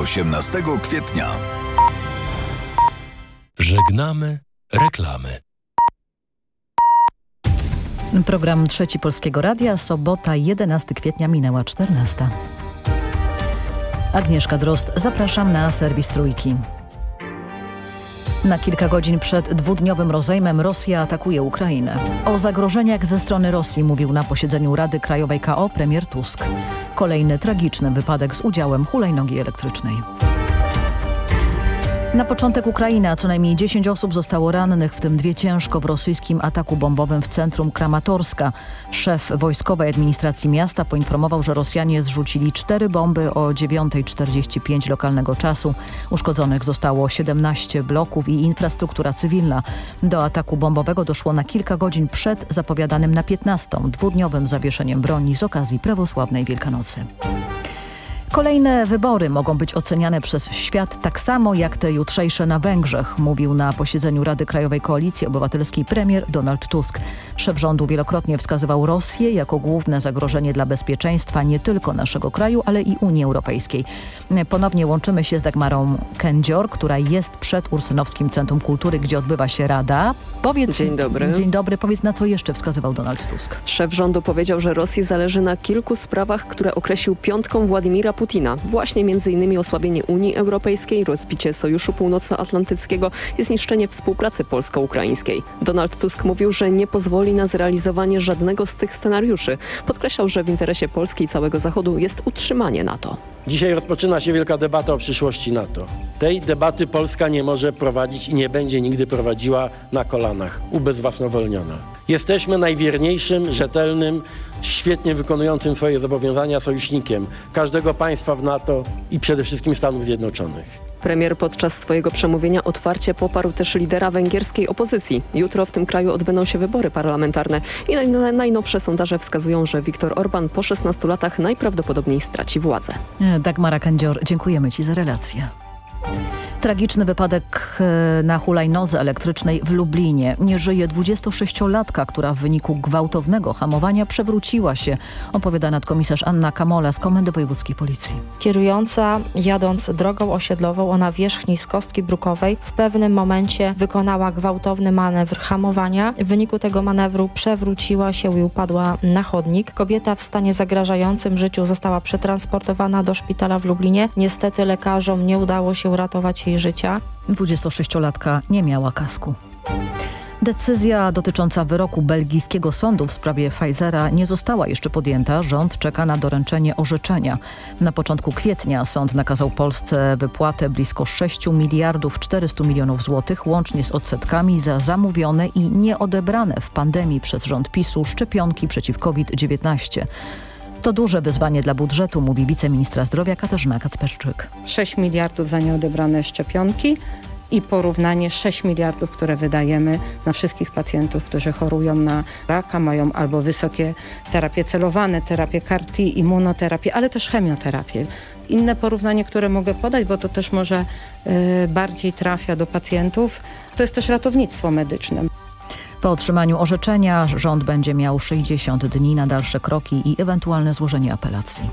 18 kwietnia. Żegnamy reklamy. Program Trzeci Polskiego Radia, sobota 11 kwietnia minęła 14. Agnieszka Drost, zapraszam na serwis Trójki. Na kilka godzin przed dwudniowym rozejmem Rosja atakuje Ukrainę. O zagrożeniach ze strony Rosji mówił na posiedzeniu Rady Krajowej KO premier Tusk. Kolejny tragiczny wypadek z udziałem hulajnogi elektrycznej. Na początek Ukraina co najmniej 10 osób zostało rannych, w tym dwie ciężko w rosyjskim ataku bombowym w centrum Kramatorska. Szef wojskowej administracji miasta poinformował, że Rosjanie zrzucili cztery bomby o 9.45 lokalnego czasu. Uszkodzonych zostało 17 bloków i infrastruktura cywilna. Do ataku bombowego doszło na kilka godzin przed zapowiadanym na 15. dwudniowym zawieszeniem broni z okazji prawosławnej Wielkanocy. Kolejne wybory mogą być oceniane przez świat tak samo jak te jutrzejsze na Węgrzech, mówił na posiedzeniu Rady Krajowej Koalicji Obywatelskiej premier Donald Tusk. Szef rządu wielokrotnie wskazywał Rosję jako główne zagrożenie dla bezpieczeństwa nie tylko naszego kraju, ale i Unii Europejskiej. Ponownie łączymy się z Dagmarą Kędzior, która jest przed Ursynowskim Centrum Kultury, gdzie odbywa się Rada. Powiedz, dzień dobry. Dzień dobry. Powiedz, na co jeszcze wskazywał Donald Tusk. Szef rządu powiedział, że Rosji zależy na kilku sprawach, które określił piątką Władimira Putina. Właśnie m.in. osłabienie Unii Europejskiej, rozbicie Sojuszu Północnoatlantyckiego i zniszczenie współpracy polsko-ukraińskiej. Donald Tusk mówił, że nie pozwoli na zrealizowanie żadnego z tych scenariuszy. Podkreślał, że w interesie Polski i całego Zachodu jest utrzymanie NATO. Dzisiaj rozpoczyna się wielka debata o przyszłości NATO. Tej debaty Polska nie może prowadzić i nie będzie nigdy prowadziła na kolanach, ubezwłasnowolniona. Jesteśmy najwierniejszym, rzetelnym, świetnie wykonującym swoje zobowiązania sojusznikiem każdego państwa w NATO i przede wszystkim Stanów Zjednoczonych. Premier podczas swojego przemówienia otwarcie poparł też lidera węgierskiej opozycji. Jutro w tym kraju odbędą się wybory parlamentarne i naj najnowsze sondaże wskazują, że Viktor Orban po 16 latach najprawdopodobniej straci władzę. Dagmara Kandzior, dziękujemy Ci za relację. Tragiczny wypadek e, na hulajnodze elektrycznej w Lublinie. Nie żyje 26-latka, która w wyniku gwałtownego hamowania przewróciła się, opowiada nadkomisarz Anna Kamola z Komendy Wojewódzkiej Policji. Kierująca jadąc drogą osiedlową o nawierzchni z kostki brukowej w pewnym momencie wykonała gwałtowny manewr hamowania. W wyniku tego manewru przewróciła się i upadła na chodnik. Kobieta w stanie zagrażającym życiu została przetransportowana do szpitala w Lublinie. Niestety lekarzom nie udało się uratować jej życia. 26-latka nie miała kasku. Decyzja dotycząca wyroku belgijskiego sądu w sprawie Pfizera nie została jeszcze podjęta. Rząd czeka na doręczenie orzeczenia. Na początku kwietnia sąd nakazał Polsce wypłatę blisko 6 miliardów 400 milionów złotych, łącznie z odsetkami za zamówione i nieodebrane w pandemii przez rząd PiSu szczepionki przeciw COVID-19. To duże wyzwanie dla budżetu, mówi wiceministra zdrowia Katarzyna Kacperczyk. 6 miliardów za nieodebrane szczepionki i porównanie 6 miliardów, które wydajemy na wszystkich pacjentów, którzy chorują na raka, mają albo wysokie terapie celowane, terapię CAR-T, immunoterapię, ale też chemioterapię. Inne porównanie, które mogę podać, bo to też może y, bardziej trafia do pacjentów, to jest też ratownictwo medyczne. Po otrzymaniu orzeczenia rząd będzie miał 60 dni na dalsze kroki i ewentualne złożenie apelacji.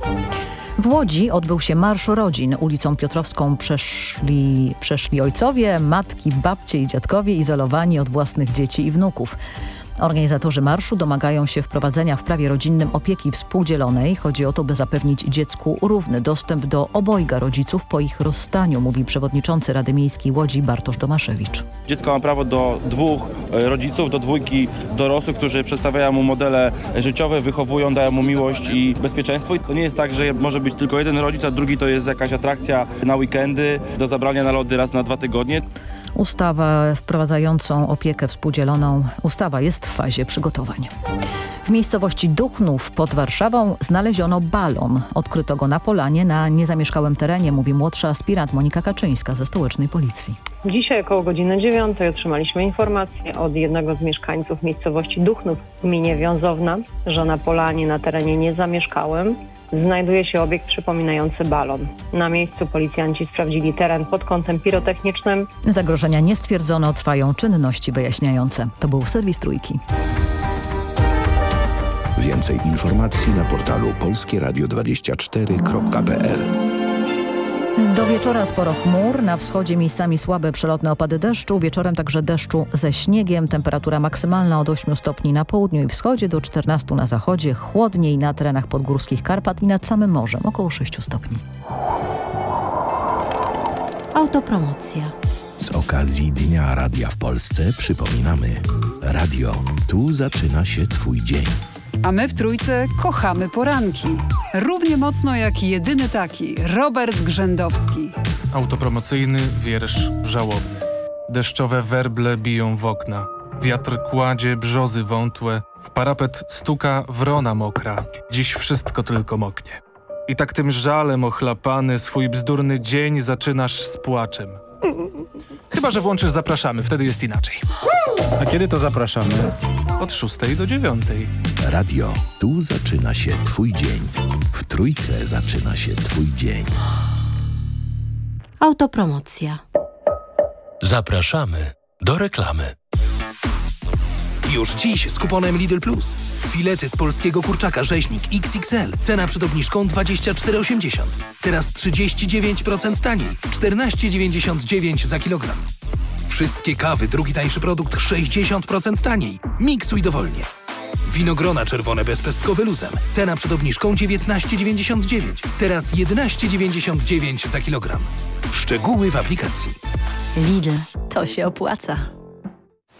W Łodzi odbył się Marsz Rodzin. Ulicą Piotrowską przeszli, przeszli ojcowie, matki, babcie i dziadkowie izolowani od własnych dzieci i wnuków. Organizatorzy marszu domagają się wprowadzenia w prawie rodzinnym opieki współdzielonej. Chodzi o to, by zapewnić dziecku równy dostęp do obojga rodziców po ich rozstaniu, mówi przewodniczący Rady Miejskiej Łodzi Bartosz Domaszewicz. Dziecko ma prawo do dwóch e, rodziców, do dwójki dorosłych, którzy przedstawiają mu modele życiowe, wychowują, dają mu miłość i bezpieczeństwo. I to nie jest tak, że może być tylko jeden rodzic, a drugi to jest jakaś atrakcja na weekendy, do zabrania na lody raz na dwa tygodnie. Ustawa wprowadzającą opiekę współdzieloną, ustawa jest w fazie przygotowań. W miejscowości Duchnów pod Warszawą znaleziono balon. Odkryto go na polanie na niezamieszkałym terenie, mówi młodsza aspirant Monika Kaczyńska ze stołecznej policji. Dzisiaj około godziny 9 otrzymaliśmy informację od jednego z mieszkańców miejscowości Duchnów w gminie Wiązowna, że na polanie na terenie niezamieszkałym znajduje się obiekt przypominający balon. Na miejscu policjanci sprawdzili teren pod kątem pirotechnicznym. Zagrożenia nie stwierdzono, trwają czynności wyjaśniające. To był serwis Trójki. Więcej informacji na portalu polskieradio24.pl Do wieczora sporo chmur, na wschodzie miejscami słabe przelotne opady deszczu, wieczorem także deszczu ze śniegiem, temperatura maksymalna od 8 stopni na południu i wschodzie do 14 na zachodzie, chłodniej na terenach podgórskich Karpat i nad samym morzem, około 6 stopni. Autopromocja. Z okazji Dnia Radia w Polsce przypominamy. Radio, tu zaczyna się Twój dzień. A my w Trójce kochamy poranki. Równie mocno jak jedyny taki, Robert Grzędowski. Autopromocyjny wiersz żałobny. Deszczowe werble biją w okna. Wiatr kładzie brzozy wątłe. W parapet stuka wrona mokra. Dziś wszystko tylko moknie. I tak tym żalem ochlapany swój bzdurny dzień zaczynasz z płaczem. Chyba, że włączysz zapraszamy, wtedy jest inaczej. A kiedy to zapraszamy? Od 6 do 9. Radio, tu zaczyna się Twój dzień. W Trójce zaczyna się Twój dzień. Autopromocja. Zapraszamy do reklamy. Już dziś z kuponem Lidl Plus. Filety z polskiego kurczaka rzeźnik XXL. Cena przed obniżką 24,80. Teraz 39% taniej. 14,99 za kilogram. Wszystkie kawy, drugi tańszy produkt 60% taniej. Miksuj dowolnie. Winogrona czerwone bezpestkowe luzem. Cena przed obniżką 19,99. Teraz 11,99 za kilogram. Szczegóły w aplikacji. Lidl, to się opłaca.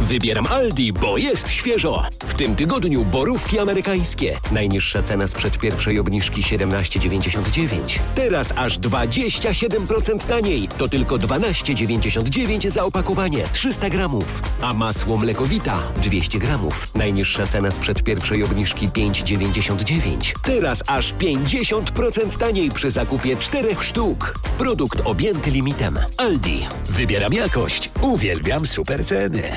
Wybieram Aldi, bo jest świeżo. W tym tygodniu borówki amerykańskie. Najniższa cena sprzed pierwszej obniżki 17,99. Teraz aż 27% taniej. To tylko 12,99 za opakowanie 300 gramów. A masło mlekowita 200 gramów. Najniższa cena sprzed pierwszej obniżki 5,99. Teraz aż 50% taniej przy zakupie 4 sztuk. Produkt objęty limitem. Aldi. Wybieram jakość. Uwielbiam super ceny.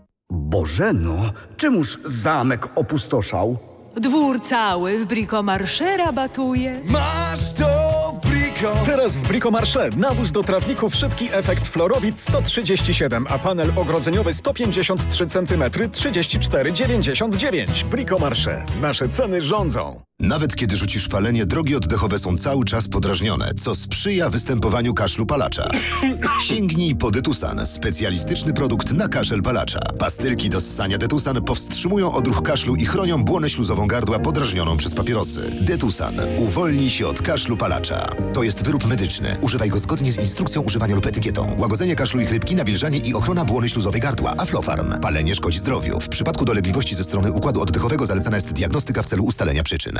Bożeno, czemuż zamek opustoszał? Dwór cały w Bricomarché rabatuje. Masz to! Teraz w Bricomarché nawóz do trawników szybki efekt Florowit 137, a panel ogrodzeniowy 153 cm 34,99. Bricomarché. Nasze ceny rządzą. Nawet kiedy rzucisz palenie, drogi oddechowe są cały czas podrażnione, co sprzyja występowaniu kaszlu palacza. Sięgnij po Detusan, specjalistyczny produkt na kaszel palacza. Pastylki do ssania Detusan powstrzymują odruch kaszlu i chronią błonę śluzową gardła podrażnioną przez papierosy. Detusan. Uwolnij się od kaszlu palacza. To jest wyrób medyczny. Używaj go zgodnie z instrukcją używania lub etykietą. Łagodzenie kaszlu i chrypki, nawilżanie i ochrona błony śluzowej gardła. Aflofarm. Palenie szkodzi zdrowiu. W przypadku dolegliwości ze strony układu oddechowego zalecana jest diagnostyka w celu ustalenia przyczyn.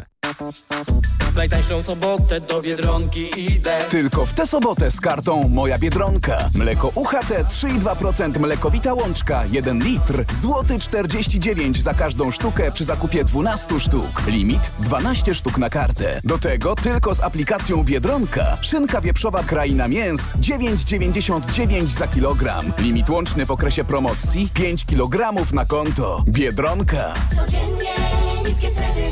W najtańszą sobotę do Biedronki idę. Tylko w tę sobotę z kartą Moja Biedronka. Mleko UHT 3,2% mlekowita łączka 1 litr. Złoty 49 za każdą sztukę przy zakupie 12 sztuk. Limit 12 sztuk na kartę. Do tego tylko z aplikacją Biedronka. Szynka wieprzowa Kraina Mięs 9,99 za kilogram. Limit łączny w okresie promocji 5 kg na konto. Biedronka. Codziennie niskie ceny.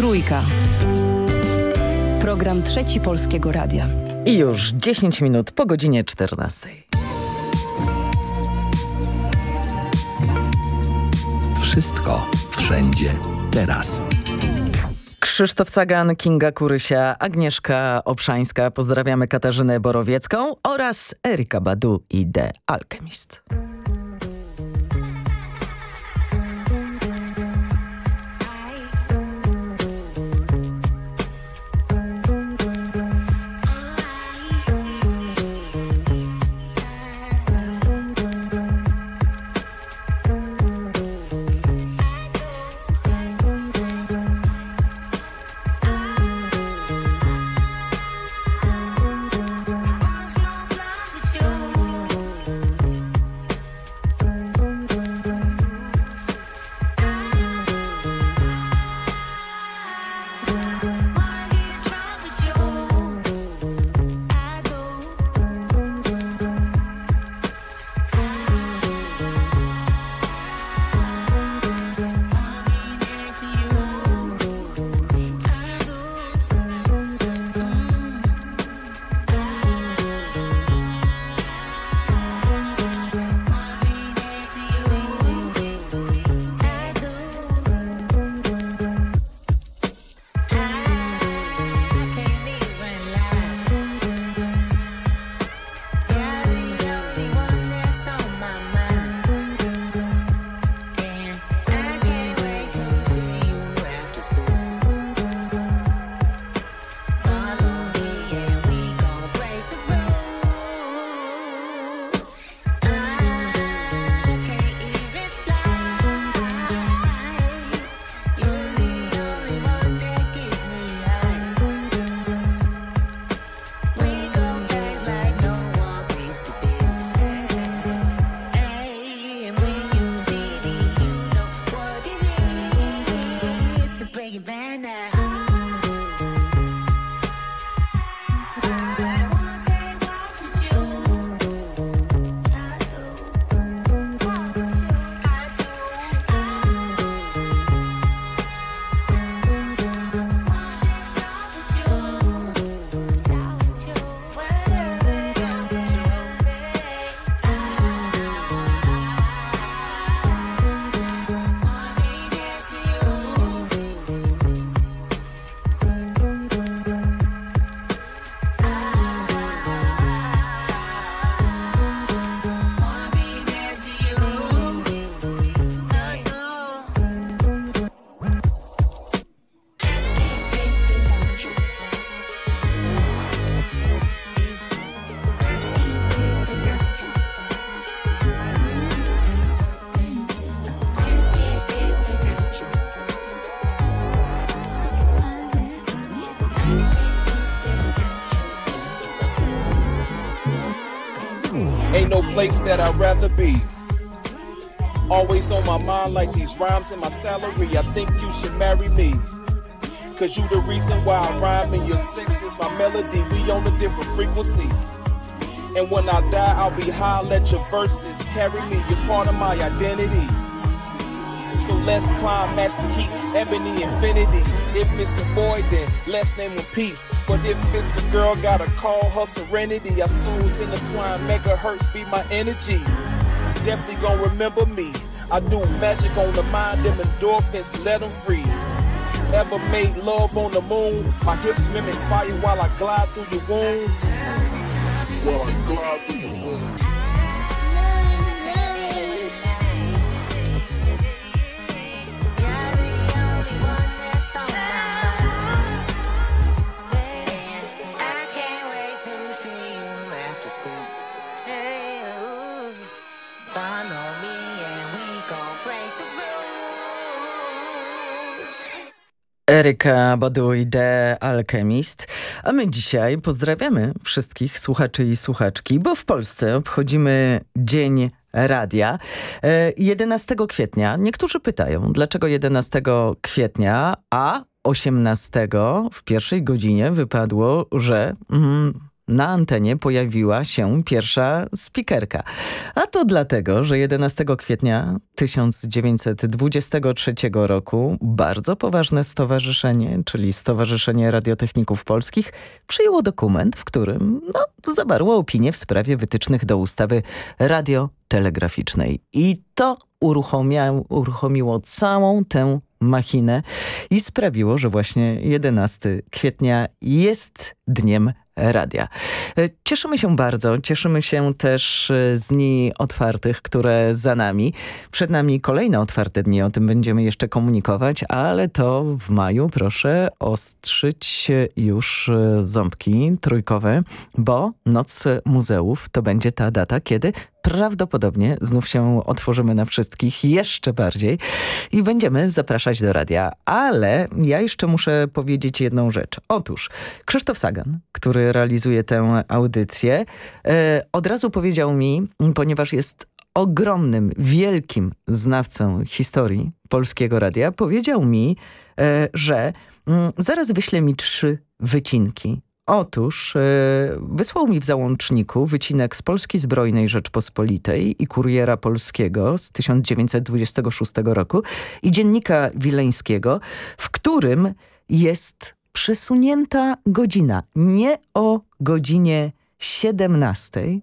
Trójka. Program Trzeci Polskiego Radia. I już 10 minut po godzinie 14. Wszystko, wszędzie, teraz. Krzysztof Sagan, Kinga Kurysia, Agnieszka Obszańska, pozdrawiamy Katarzynę Borowiecką oraz Erika Badu i The Alchemist. Place that I'd rather be. Always on my mind like these rhymes in my salary. I think you should marry me. Cause you the reason why I rhyme and your sex is my melody. We on a different frequency. And when I die, I'll be high, let your verses carry me. You're part of my identity. So let's climax to keep ebony infinity. If it's a boy, then let's name him peace. But if it's a girl, gotta call her serenity. Our souls intertwine, megahertz be my energy. Definitely gonna remember me. I do magic on the mind, them endorphins, let them free. Ever made love on the moon? My hips mimic fire while I glide through your womb. While I glide through Eryka Badu i The Alchemist. A my dzisiaj pozdrawiamy wszystkich słuchaczy i słuchaczki, bo w Polsce obchodzimy Dzień Radia. 11 e, kwietnia. Niektórzy pytają, dlaczego 11 kwietnia, a 18 w pierwszej godzinie wypadło, że... Mm, na antenie pojawiła się pierwsza spikerka. A to dlatego, że 11 kwietnia 1923 roku bardzo poważne stowarzyszenie, czyli Stowarzyszenie Radiotechników Polskich, przyjęło dokument, w którym no, zawarło opinię w sprawie wytycznych do ustawy radiotelegraficznej. I to uruchomiło całą tę machinę i sprawiło, że właśnie 11 kwietnia jest dniem radia. E, cieszymy się bardzo, cieszymy się też e, z dni otwartych, które za nami. Przed nami kolejne otwarte dni, o tym będziemy jeszcze komunikować, ale to w maju proszę ostrzyć już e, ząbki trójkowe, bo Noc Muzeów to będzie ta data, kiedy prawdopodobnie znów się otworzymy na wszystkich jeszcze bardziej i będziemy zapraszać do radia. Ale ja jeszcze muszę powiedzieć jedną rzecz. Otóż Krzysztof Sagan, który realizuje tę audycję, e, od razu powiedział mi, ponieważ jest ogromnym, wielkim znawcą historii Polskiego Radia, powiedział mi, e, że mm, zaraz wyśle mi trzy wycinki Otóż e, wysłał mi w załączniku wycinek z Polskiej Zbrojnej Rzeczpospolitej i Kuriera Polskiego z 1926 roku i Dziennika Wileńskiego, w którym jest przesunięta godzina. Nie o godzinie 17,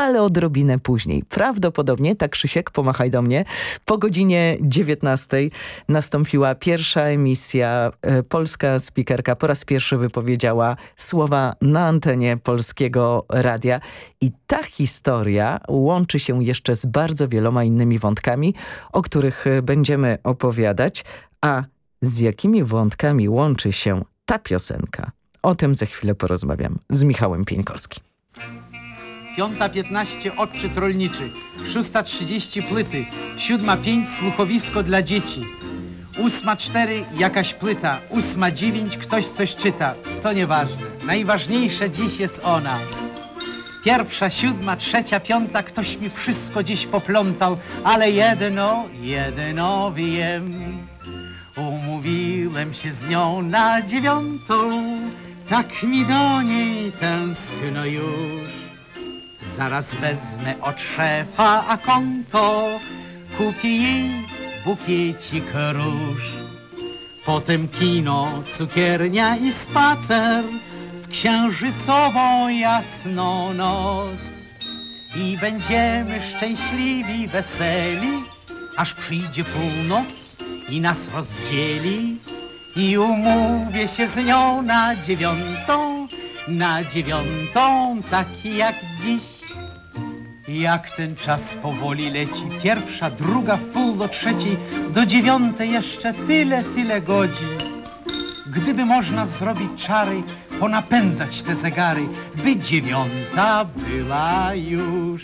ale odrobinę później. Prawdopodobnie, tak Krzysiek, pomachaj do mnie, po godzinie 19 nastąpiła pierwsza emisja. E, polska spikerka po raz pierwszy wypowiedziała słowa na antenie Polskiego Radia i ta historia łączy się jeszcze z bardzo wieloma innymi wątkami, o których e, będziemy opowiadać, a z jakimi wątkami łączy się ta piosenka? O tym za chwilę porozmawiam z Michałem Pieńkowskim. Piąta piętnaście odczyt rolniczy, szósta trzydzieści płyty, siódma pięć słuchowisko dla dzieci, ósma cztery jakaś płyta, ósma dziewięć ktoś coś czyta. To nieważne. Najważniejsza dziś jest ona. Pierwsza, siódma, trzecia, piąta, ktoś mi wszystko dziś poplątał, ale jedno, jedno wiem. Umówiłem się z nią na dziewiątą, tak mi do niej tęskno już. Zaraz wezmę od szefa a konto, kupię jej bukiecik róż. Potem kino, cukiernia i spacer w księżycową jasną noc. I będziemy szczęśliwi, weseli, aż przyjdzie północ i nas rozdzieli. I umówię się z nią na dziewiątą, na dziewiątą, taki jak dziś. Jak ten czas powoli leci, pierwsza, druga, w pół do trzeciej, do dziewiątej jeszcze tyle, tyle godzin. Gdyby można zrobić czary, ponapędzać te zegary, by dziewiąta była już.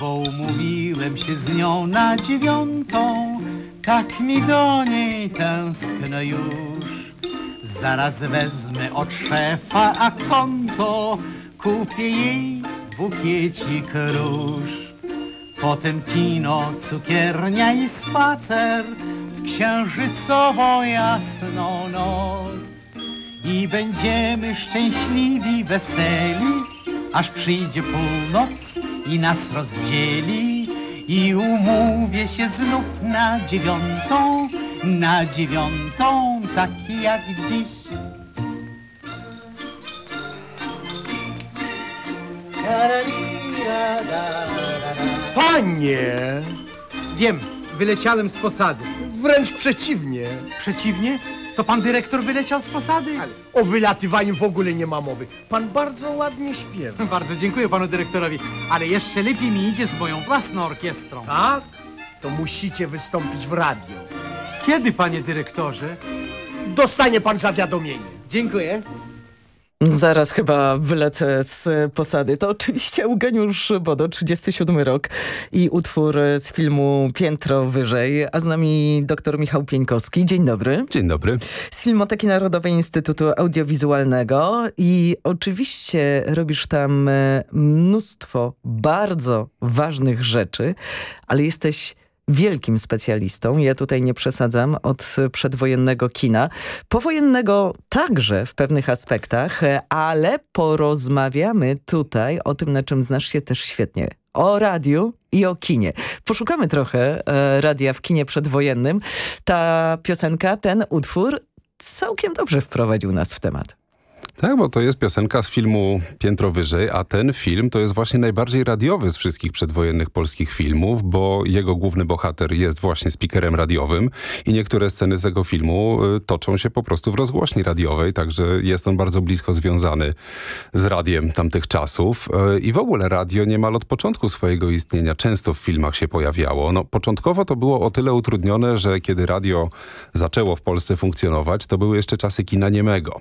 Bo umówiłem się z nią na dziewiątą, tak mi do niej tęskno już. Zaraz wezmę od szefa a konto, kupię jej bukiecik róż. Potem kino, cukiernia i spacer w księżycową jasną noc. I będziemy szczęśliwi, weseli, aż przyjdzie północ i nas rozdzieli. I umówię się znów na dziewiątą, na dziewiątą, taki jak dziś. Panie! Wiem, wyleciałem z posady. Wręcz przeciwnie. Przeciwnie? To pan dyrektor wyleciał z posady? Ale o wylatywaniu w ogóle nie ma mowy. Pan bardzo ładnie śpiewa. Bardzo dziękuję panu dyrektorowi, ale jeszcze lepiej mi idzie z moją własną orkiestrą. Tak? To musicie wystąpić w radio. Kiedy, panie dyrektorze? Dostanie pan zawiadomienie. Dziękuję. Zaraz chyba wylecę z posady. To oczywiście Eugeniusz Bodo, 37 rok i utwór z filmu Piętro Wyżej, a z nami dr Michał Pieńkowski. Dzień dobry. Dzień dobry. Z Filmoteki Narodowej Instytutu Audiowizualnego i oczywiście robisz tam e, mnóstwo bardzo ważnych rzeczy, ale jesteś wielkim specjalistą. Ja tutaj nie przesadzam od przedwojennego kina. Powojennego także w pewnych aspektach, ale porozmawiamy tutaj o tym, na czym znasz się też świetnie. O radiu i o kinie. Poszukamy trochę e, radia w kinie przedwojennym. Ta piosenka, ten utwór całkiem dobrze wprowadził nas w temat. Tak, bo to jest piosenka z filmu Piętro Wyżej, a ten film to jest właśnie najbardziej radiowy z wszystkich przedwojennych polskich filmów, bo jego główny bohater jest właśnie speakerem radiowym i niektóre sceny z tego filmu y, toczą się po prostu w rozgłośni radiowej, także jest on bardzo blisko związany z radiem tamtych czasów. Y, I w ogóle radio niemal od początku swojego istnienia często w filmach się pojawiało. No, początkowo to było o tyle utrudnione, że kiedy radio zaczęło w Polsce funkcjonować, to były jeszcze czasy kina niemego.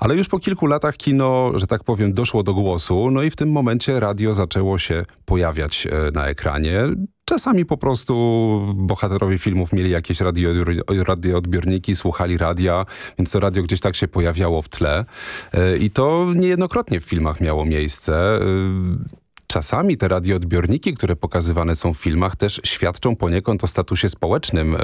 Ale już po kilku kilku latach kino, że tak powiem, doszło do głosu, no i w tym momencie radio zaczęło się pojawiać e, na ekranie. Czasami po prostu bohaterowie filmów mieli jakieś radioodbiorniki, słuchali radia, więc to radio gdzieś tak się pojawiało w tle. E, I to niejednokrotnie w filmach miało miejsce. E, czasami te radioodbiorniki, które pokazywane są w filmach, też świadczą poniekąd o statusie społecznym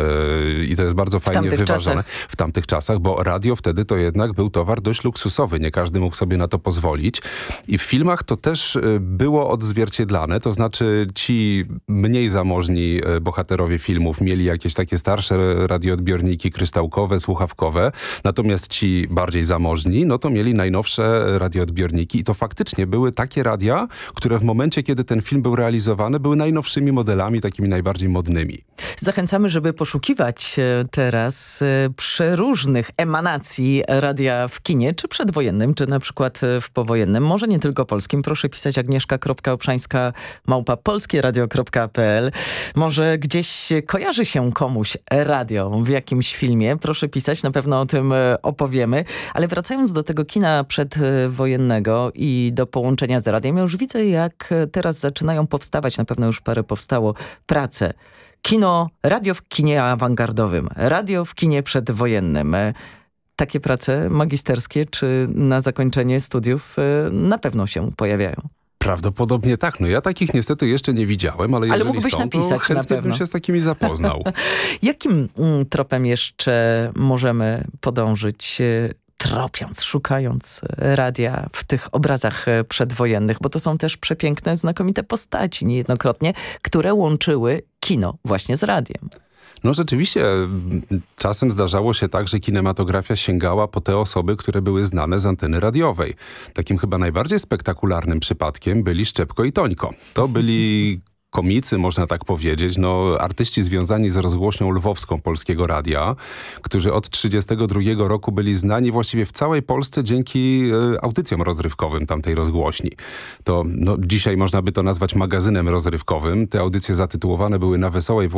yy, i to jest bardzo fajnie wyważone czasach. w tamtych czasach, bo radio wtedy to jednak był towar dość luksusowy. Nie każdy mógł sobie na to pozwolić. I w filmach to też yy, było odzwierciedlane, to znaczy ci mniej zamożni yy, bohaterowie filmów mieli jakieś takie starsze radioodbiorniki kryształkowe, słuchawkowe, natomiast ci bardziej zamożni, no to mieli najnowsze radioodbiorniki i to faktycznie były takie radia, które w momencie momencie, kiedy ten film był realizowany, były najnowszymi modelami, takimi najbardziej modnymi. Zachęcamy, żeby poszukiwać e, teraz e, przeróżnych emanacji radia w kinie, czy przedwojennym, czy na przykład e, w powojennym, może nie tylko polskim. Proszę pisać agnieszka.obszańska małpa polskieradio.pl. Może gdzieś kojarzy się komuś radio w jakimś filmie. Proszę pisać, na pewno o tym opowiemy. Ale wracając do tego kina przedwojennego i do połączenia z radiem, ja już widzę, jak teraz zaczynają powstawać, na pewno już parę powstało, prace. Kino, radio w kinie awangardowym, radio w kinie przedwojennym. Takie prace magisterskie czy na zakończenie studiów e, na pewno się pojawiają. Prawdopodobnie tak. No ja takich niestety jeszcze nie widziałem, ale, ale jeżeli mógłbyś są, napisać to chętnie bym się z takimi zapoznał. Jakim mm, tropem jeszcze możemy podążyć e, tropiąc, szukając e, radia w tych obrazach e, przedwojennych, bo to są też przepiękne, znakomite postaci niejednokrotnie, które łączyły kino właśnie z radiem. No rzeczywiście czasem zdarzało się tak, że kinematografia sięgała po te osoby, które były znane z anteny radiowej. Takim chyba najbardziej spektakularnym przypadkiem byli Szczepko i Tońko. To byli komicy, można tak powiedzieć, no, artyści związani z rozgłośnią lwowską Polskiego Radia, którzy od 1932 roku byli znani właściwie w całej Polsce dzięki e, audycjom rozrywkowym tamtej rozgłośni. To no, dzisiaj można by to nazwać magazynem rozrywkowym. Te audycje zatytułowane były na wesołej,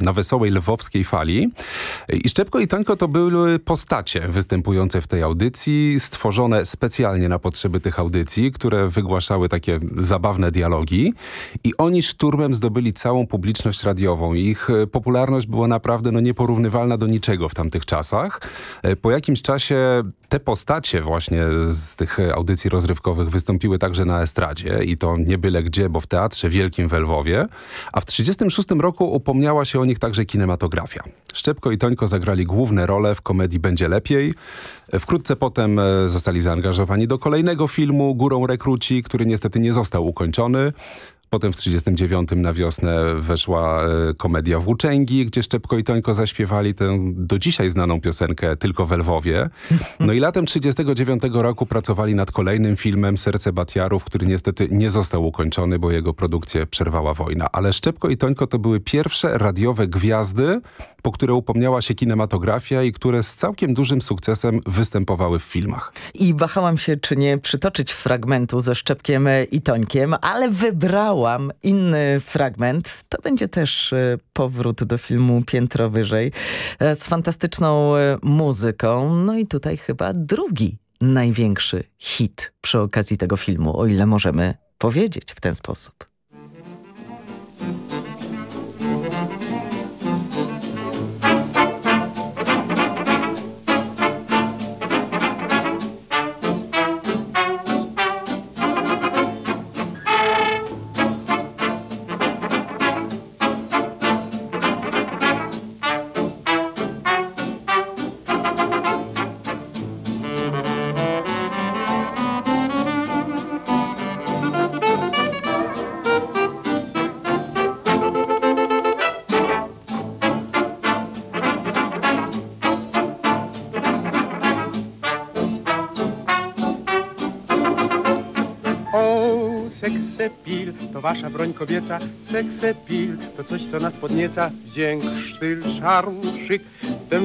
na wesołej lwowskiej fali. I Szczepko i Tońko to były postacie występujące w tej audycji, stworzone specjalnie na potrzeby tych audycji, które wygłaszały takie zabawne dialogi i oni szturmem zdobyli całą publiczność radiową. Ich e, popularność była naprawdę no, nieporównywalna do niczego w tamtych czasach. E, po jakimś czasie te postacie właśnie z tych audycji rozrywkowych wystąpiły także na estradzie i to nie byle gdzie, bo w Teatrze Wielkim w Lwowie, a w 1936 roku upomniała się o nich także kinematografia. Szczepko i Tońko zagrali główne role w komedii Będzie Lepiej. E, wkrótce potem zostali zaangażowani do kolejnego filmu Górą Rekruci, który niestety nie został ukończony. Potem w 1939 na wiosnę weszła e, komedia Włóczęgi, gdzie Szczepko i Tońko zaśpiewali tę do dzisiaj znaną piosenkę Tylko w Lwowie. No i latem 1939 roku pracowali nad kolejnym filmem Serce Batiarów, który niestety nie został ukończony, bo jego produkcję przerwała wojna. Ale Szczepko i Tońko to były pierwsze radiowe gwiazdy, po które upomniała się kinematografia i które z całkiem dużym sukcesem występowały w filmach. I wahałam się, czy nie przytoczyć fragmentu ze Szczepkiem i Tońkiem, ale wybrałam inny fragment. To będzie też e, powrót do filmu Piętro Wyżej e, z fantastyczną e, muzyką. No i tutaj chyba drugi największy hit przy okazji tego filmu, o ile możemy powiedzieć w ten sposób. Wasza broń kobieca, seksepil to coś, co nas podnieca, wdzięk, sztyl, szarm, szyk,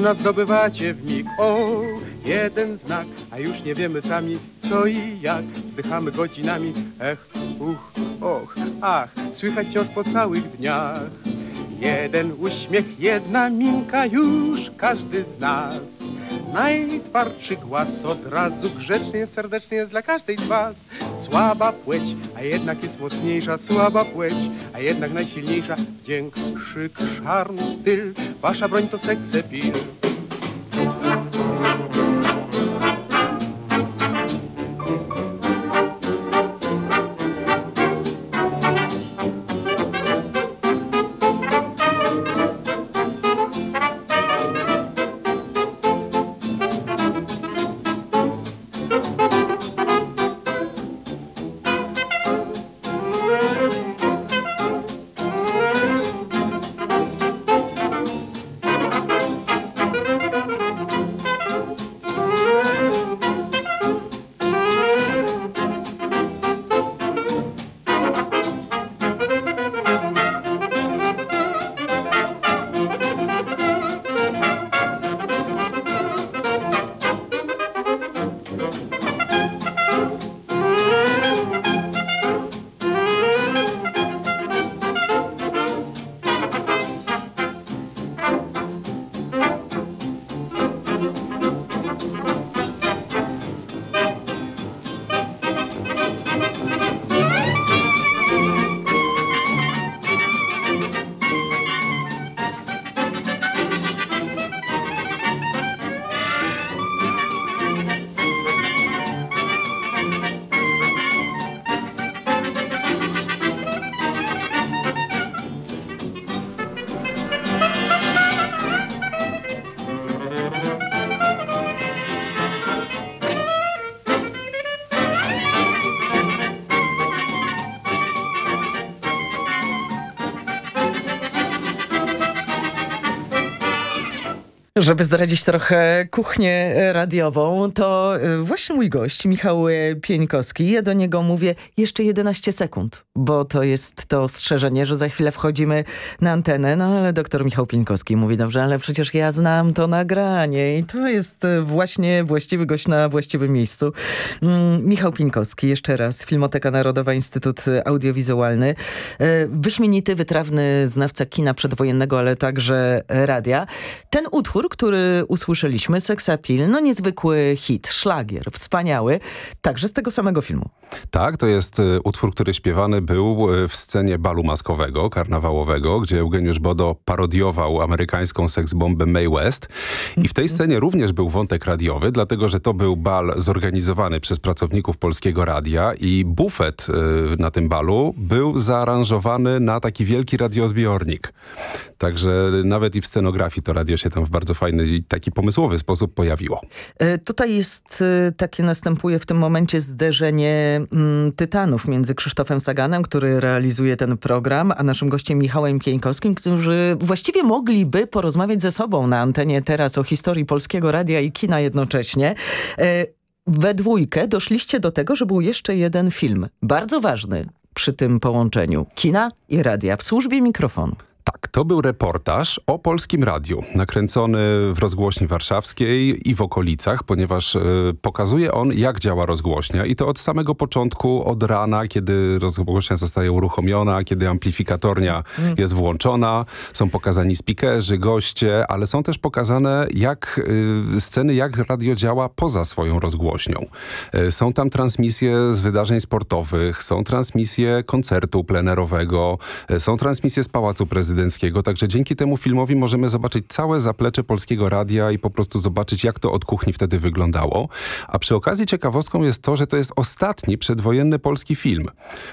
nas zdobywacie w mig. O, jeden znak, a już nie wiemy sami, co i jak, wzdychamy godzinami, ech, uch, och, ach, słychać wciąż po całych dniach. Jeden uśmiech, jedna minka, już każdy z nas. Najtwardszy głaz od razu grzecznie, serdecznie jest dla każdej z was. Słaba płeć, a jednak jest mocniejsza, słaba płeć, a jednak najsilniejsza. Dzięk, szyk, szarm, styl, wasza broń to seksepil. Żeby zdradzić trochę kuchnię radiową, to y, właśnie mój gość, Michał Pieńkowski. Ja do niego mówię jeszcze 11 sekund, bo to jest to ostrzeżenie, że za chwilę wchodzimy na antenę. No ale doktor Michał Pieńkowski mówi, dobrze, ale przecież ja znam to nagranie i to jest y, właśnie właściwy gość na właściwym miejscu. Mm, Michał Pieńkowski, jeszcze raz, Filmoteka Narodowa, Instytut Audiowizualny. Y, wyśmienity, wytrawny znawca kina przedwojennego, ale także radia. Ten utwór, który usłyszeliśmy, Seksapil, no niezwykły hit, szlagier, wspaniały, także z tego samego filmu. Tak, to jest y, utwór, który śpiewany był y, w scenie balu maskowego, karnawałowego, gdzie Eugeniusz Bodo parodiował amerykańską seksbombę May West. I w tej scenie również był wątek radiowy, dlatego że to był bal zorganizowany przez pracowników Polskiego Radia i bufet y, na tym balu był zaaranżowany na taki wielki radioodbiornik. Także nawet i w scenografii to radio się tam w bardzo fajny i taki pomysłowy sposób pojawiło. E, tutaj jest e, takie, następuje w tym momencie zderzenie mm, tytanów między Krzysztofem Saganem, który realizuje ten program, a naszym gościem Michałem Pieńkowskim, którzy właściwie mogliby porozmawiać ze sobą na antenie teraz o historii Polskiego Radia i kina jednocześnie. E, we dwójkę doszliście do tego, że był jeszcze jeden film, bardzo ważny przy tym połączeniu kina i radia w służbie mikrofonu. Tak, to był reportaż o Polskim Radiu, nakręcony w rozgłośni warszawskiej i w okolicach, ponieważ y, pokazuje on, jak działa rozgłośnia i to od samego początku, od rana, kiedy rozgłośnia zostaje uruchomiona, kiedy amplifikatornia Mm. jest włączona, są pokazani speakerzy, goście, ale są też pokazane jak y, sceny, jak radio działa poza swoją rozgłośnią. Y, są tam transmisje z wydarzeń sportowych, są transmisje koncertu plenerowego, są transmisje z Pałacu Prezydenckiego, także dzięki temu filmowi możemy zobaczyć całe zaplecze Polskiego Radia i po prostu zobaczyć, jak to od kuchni wtedy wyglądało. A przy okazji ciekawostką jest to, że to jest ostatni przedwojenny polski film,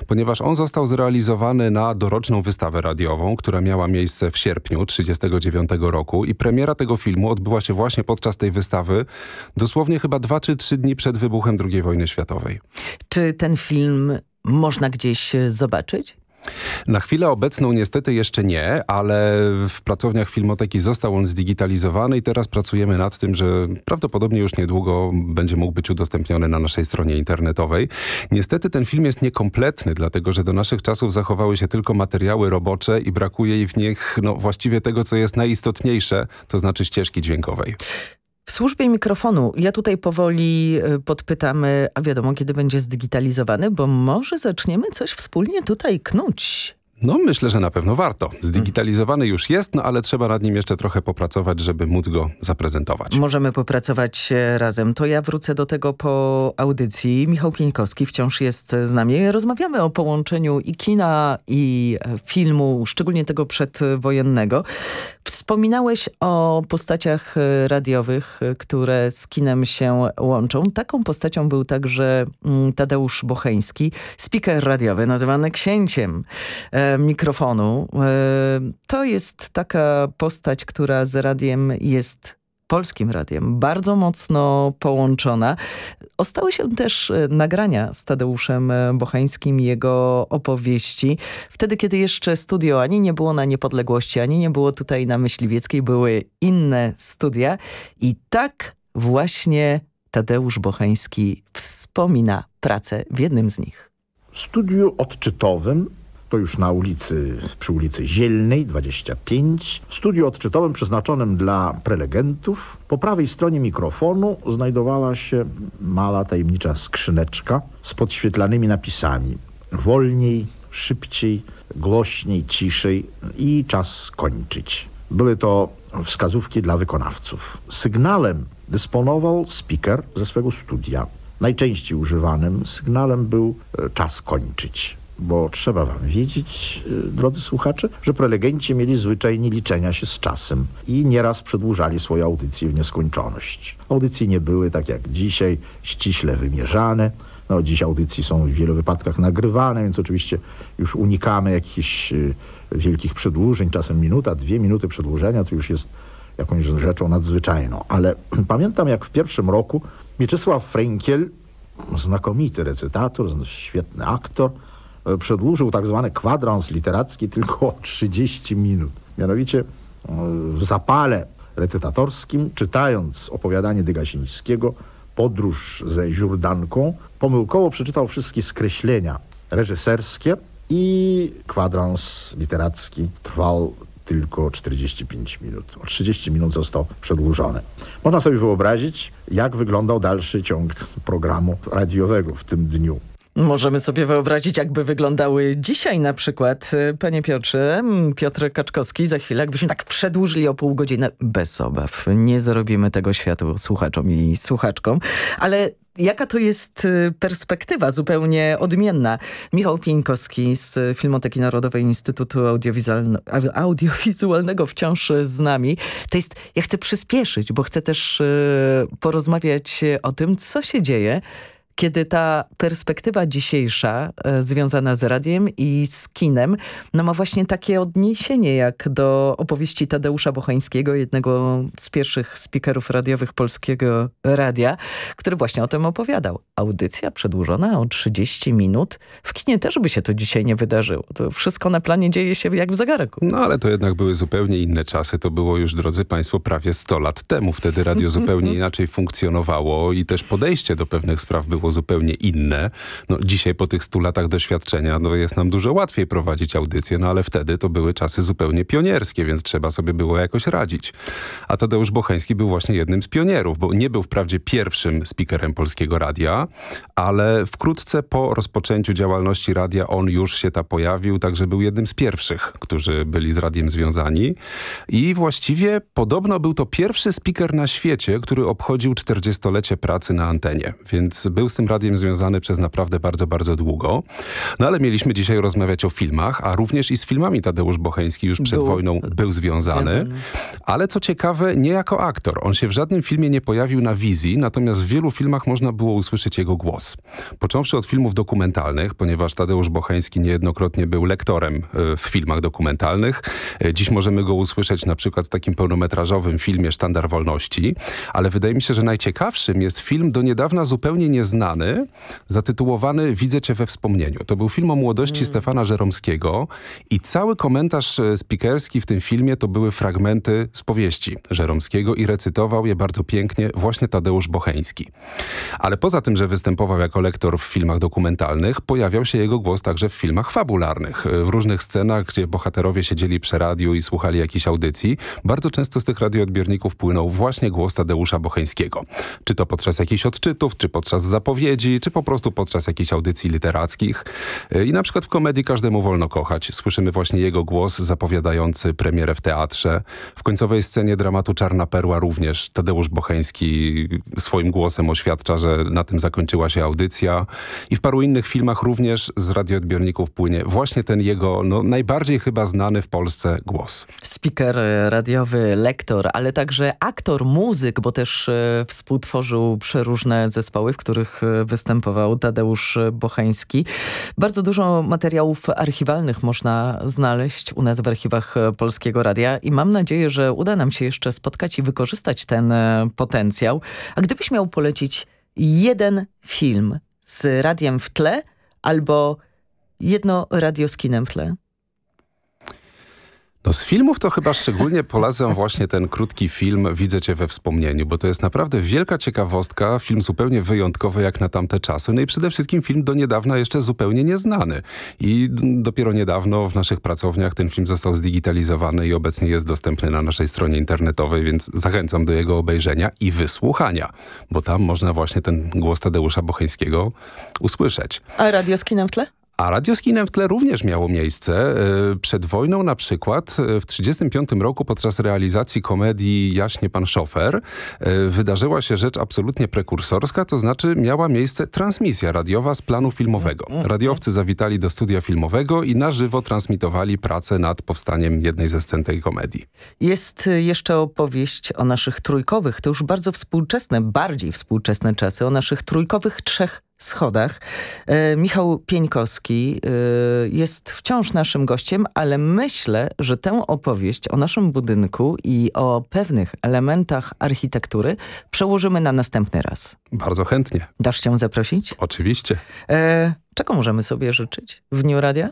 ponieważ on został zrealizowany na doroczną wystawę radiową, która miała miejsce w sierpniu 1939 roku i premiera tego filmu odbyła się właśnie podczas tej wystawy, dosłownie chyba dwa czy trzy dni przed wybuchem II wojny światowej. Czy ten film można gdzieś e, zobaczyć? Na chwilę obecną niestety jeszcze nie, ale w pracowniach Filmoteki został on zdigitalizowany i teraz pracujemy nad tym, że prawdopodobnie już niedługo będzie mógł być udostępniony na naszej stronie internetowej. Niestety ten film jest niekompletny, dlatego że do naszych czasów zachowały się tylko materiały robocze i brakuje w nich no, właściwie tego, co jest najistotniejsze, to znaczy ścieżki dźwiękowej. W służbie mikrofonu ja tutaj powoli y, podpytamy, a wiadomo kiedy będzie zdigitalizowany, bo może zaczniemy coś wspólnie tutaj knuć. No myślę, że na pewno warto. Zdigitalizowany już jest, no ale trzeba nad nim jeszcze trochę popracować, żeby móc go zaprezentować. Możemy popracować e, razem. To ja wrócę do tego po audycji. Michał Pieńkowski wciąż jest z nami. Rozmawiamy o połączeniu i kina, i e, filmu, szczególnie tego przedwojennego. Wspominałeś o postaciach e, radiowych, które z kinem się łączą. Taką postacią był także mm, Tadeusz Bocheński, speaker radiowy, nazywany księciem mikrofonu. E, to jest taka postać, która z radiem jest polskim radiem bardzo mocno połączona. Ostały się też e, nagrania z Tadeuszem e, Bochańskim, jego opowieści. Wtedy, kiedy jeszcze studio ani nie było na Niepodległości, ani nie było tutaj na Myśliwieckiej, były inne studia i tak właśnie Tadeusz Bochański wspomina pracę w jednym z nich. W studiu odczytowym, to już na ulicy, przy ulicy Zielnej 25, w studiu odczytowym przeznaczonym dla prelegentów, po prawej stronie mikrofonu znajdowała się mała tajemnicza skrzyneczka z podświetlanymi napisami. Wolniej, szybciej, głośniej, ciszej i czas kończyć. Były to wskazówki dla wykonawców. Sygnałem dysponował speaker ze swego studia. Najczęściej używanym sygnałem był e, czas kończyć. Bo trzeba wam wiedzieć, e, drodzy słuchacze, że prelegenci mieli zwyczajnie liczenia się z czasem i nieraz przedłużali swoje audycje w nieskończoność. Audycje nie były tak jak dzisiaj ściśle wymierzane. No, dziś audycje są w wielu wypadkach nagrywane, więc oczywiście już unikamy jakichś e, wielkich przedłużeń, czasem minuta, dwie minuty przedłużenia, to już jest jakąś rzeczą nadzwyczajną. Ale pamiętam, jak w pierwszym roku Mieczysław Frękiel, znakomity recytator, świetny aktor, przedłużył tak zwany kwadrans literacki tylko o 30 minut. Mianowicie e, w zapale recytatorskim, czytając opowiadanie Dygasińskiego, Podróż ze Źurdanką, pomyłkowo przeczytał wszystkie skreślenia reżyserskie i kwadrans literacki trwał tylko 45 minut. O 30 minut został przedłużony. Można sobie wyobrazić, jak wyglądał dalszy ciąg programu radiowego w tym dniu. Możemy sobie wyobrazić, jakby wyglądały dzisiaj na przykład. Panie Piotrze, Piotr Kaczkowski, za chwilę, jakbyśmy tak przedłużyli o pół godziny, bez obaw. Nie zrobimy tego światu słuchaczom i słuchaczkom, ale jaka to jest perspektywa zupełnie odmienna. Michał Pieńkowski z Filmoteki Narodowej Instytutu Audiowizualnego wciąż z nami. To jest, ja chcę przyspieszyć, bo chcę też porozmawiać o tym, co się dzieje, kiedy ta perspektywa dzisiejsza e, związana z radiem i z kinem no ma właśnie takie odniesienie jak do opowieści Tadeusza Bochańskiego, jednego z pierwszych speakerów radiowych Polskiego Radia, który właśnie o tym opowiadał. Audycja przedłużona o 30 minut. W kinie też by się to dzisiaj nie wydarzyło. To wszystko na planie dzieje się jak w zegarku. No ale to jednak były zupełnie inne czasy. To było już, drodzy państwo, prawie 100 lat temu. Wtedy radio zupełnie inaczej funkcjonowało i też podejście do pewnych spraw było zupełnie inne. No, dzisiaj po tych stu latach doświadczenia no, jest nam dużo łatwiej prowadzić audycję, no ale wtedy to były czasy zupełnie pionierskie, więc trzeba sobie było jakoś radzić. A Tadeusz Bocheński był właśnie jednym z pionierów, bo nie był wprawdzie pierwszym speakerem Polskiego Radia, ale wkrótce po rozpoczęciu działalności radia on już się ta pojawił, także był jednym z pierwszych, którzy byli z radiem związani. I właściwie podobno był to pierwszy speaker na świecie, który obchodził 40-lecie pracy na antenie, więc był tym radiem związany przez naprawdę bardzo, bardzo długo. No ale mieliśmy dzisiaj rozmawiać o filmach, a również i z filmami Tadeusz Bocheński już przed Był wojną był związany. związany. Ale co ciekawe, nie jako aktor. On się w żadnym filmie nie pojawił na wizji, natomiast w wielu filmach można było usłyszeć jego głos. Począwszy od filmów dokumentalnych, ponieważ Tadeusz Bocheński niejednokrotnie był lektorem e, w filmach dokumentalnych. E, Dziś możemy go usłyszeć na przykład w takim pełnometrażowym filmie Sztandar Wolności, ale wydaje mi się, że najciekawszym jest film do niedawna zupełnie nieznany, zatytułowany Widzę cię we wspomnieniu. To był film o młodości Stefana Żeromskiego i cały komentarz e, spikerski w tym filmie to były fragmenty z powieści Żeromskiego i recytował je bardzo pięknie właśnie Tadeusz Bocheński. Ale poza tym, że występował jako lektor w filmach dokumentalnych, pojawiał się jego głos także w filmach fabularnych. E, W różnych scenach, gdzie bohaterowie siedzieli przy radiu i słuchali jakichś audycji, bardzo często z tych radioodbiorników płynął właśnie głos Tadeusza Bocheńskiego. Czy to podczas jakichś odczytów, czy podczas zapowiedzi, czy po prostu podczas jakichś audycji literackich. E, I na przykład w komedii Każdemu wolno kochać słyszymy właśnie jego głos zapowiadający premierę w teatrze. W końcowej scenie dramatu Czarna Perła również Tadeusz Bocheński swoim głosem oświadcza, że na tym zakończyła się audycja. I w paru innych filmach również z radioodbiorników płynie właśnie ten jego no, najbardziej chyba znany w Polsce głos. Speaker e, radiowy, lektor, ale także aktor, muzyk, bo też e, współtworzył przeróżne zespoły, w których występował Tadeusz Bocheński. Bardzo dużo materiałów archiwalnych można znaleźć u nas w archiwach Polskiego Radia i mam nadzieję, że uda nam się jeszcze spotkać i wykorzystać ten e, potencjał. A gdybyś miał polecić jeden film z radiem w tle albo jedno radio z kinem w tle? No z filmów to chyba szczególnie polecam właśnie ten krótki film Widzę cię we wspomnieniu, bo to jest naprawdę wielka ciekawostka, film zupełnie wyjątkowy jak na tamte czasy, no i przede wszystkim film do niedawna jeszcze zupełnie nieznany. I dopiero niedawno w naszych pracowniach ten film został zdigitalizowany i obecnie jest dostępny na naszej stronie internetowej, więc zachęcam do jego obejrzenia i wysłuchania, bo tam można właśnie ten głos Tadeusza Bocheńskiego usłyszeć. A radio z kinem w tle? A radio z kinem w tle również miało miejsce. E, Przed wojną na przykład e, w 1935 roku podczas realizacji komedii Jaśnie pan szofer e, wydarzyła się rzecz absolutnie prekursorska, to znaczy miała miejsce transmisja radiowa z planu filmowego. Radiowcy zawitali do studia filmowego i na żywo transmitowali pracę nad powstaniem jednej ze scen tej komedii. Jest jeszcze opowieść o naszych trójkowych, to już bardzo współczesne, bardziej współczesne czasy, o naszych trójkowych trzech schodach. E, Michał Pieńkowski y, jest wciąż naszym gościem, ale myślę, że tę opowieść o naszym budynku i o pewnych elementach architektury przełożymy na następny raz. Bardzo chętnie. Dasz się zaprosić? Oczywiście. E, czego możemy sobie życzyć w Dniu Radia?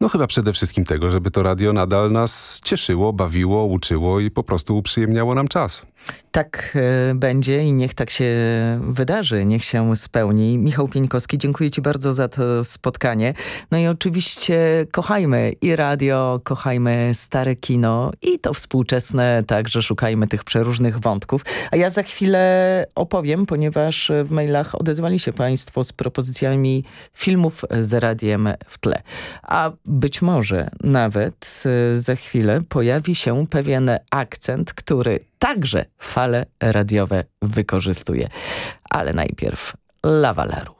No chyba przede wszystkim tego, żeby to radio nadal nas cieszyło, bawiło, uczyło i po prostu uprzyjemniało nam czas. Tak e, będzie i niech tak się wydarzy, niech się spełni. Michał Pieńkowski, dziękuję Ci bardzo za to spotkanie. No i oczywiście kochajmy i radio, kochajmy stare kino i to współczesne, także szukajmy tych przeróżnych wątków. A ja za chwilę opowiem, ponieważ w mailach odezwali się Państwo z propozycjami filmów z radiem w tle. A być może nawet e, za chwilę pojawi się pewien akcent, który także fale radiowe wykorzystuje. Ale najpierw Lawaleru.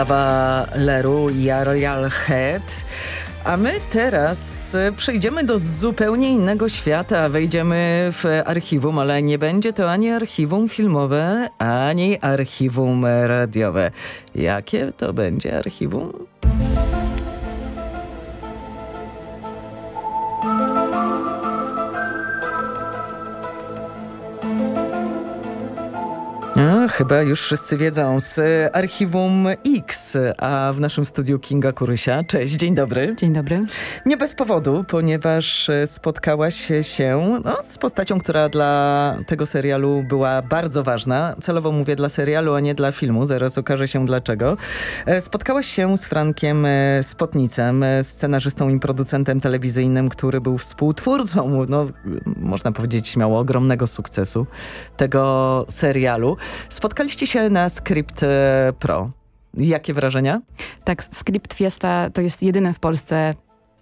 Lava Leru Royal Head. A my teraz e, przejdziemy do zupełnie innego świata. Wejdziemy w archiwum, ale nie będzie to ani archiwum filmowe, ani archiwum radiowe. Jakie to będzie archiwum? Chyba już wszyscy wiedzą z Archiwum X, a w naszym studiu Kinga Kurysia. Cześć, dzień dobry. Dzień dobry. Nie bez powodu, ponieważ spotkałaś się no, z postacią, która dla tego serialu była bardzo ważna. Celowo mówię dla serialu, a nie dla filmu, zaraz okaże się dlaczego. E, Spotkałaś się z Frankiem e, Spotnicem, e, scenarzystą i producentem telewizyjnym, który był współtwórcą, no, można powiedzieć śmiało, ogromnego sukcesu tego serialu. Spotkaliście się na Script e, Pro. Jakie wrażenia? Tak, Script Fiesta to jest jedyny w Polsce